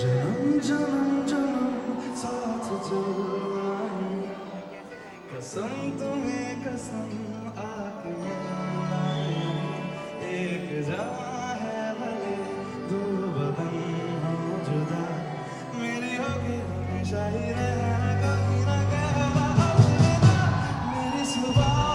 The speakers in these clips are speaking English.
Canım canım canım साथ चलना कसम तुम्हें कसम आके एक जान है भले दो बदन हो जुदा मेरी होगी हमेशा ही रहना कभी ना कहना मेरी सुबह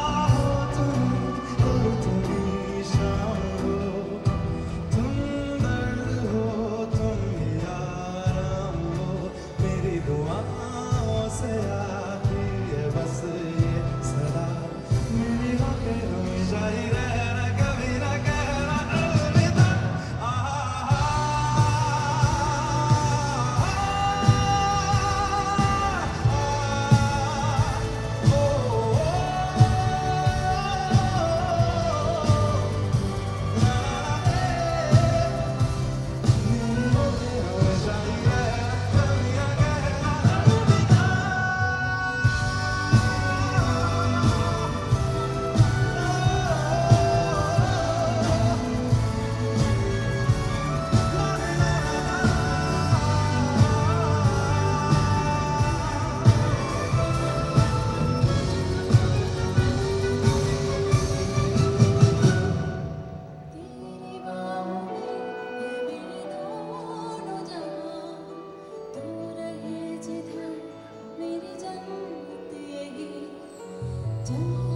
Captain?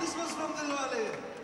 This was from the Lale.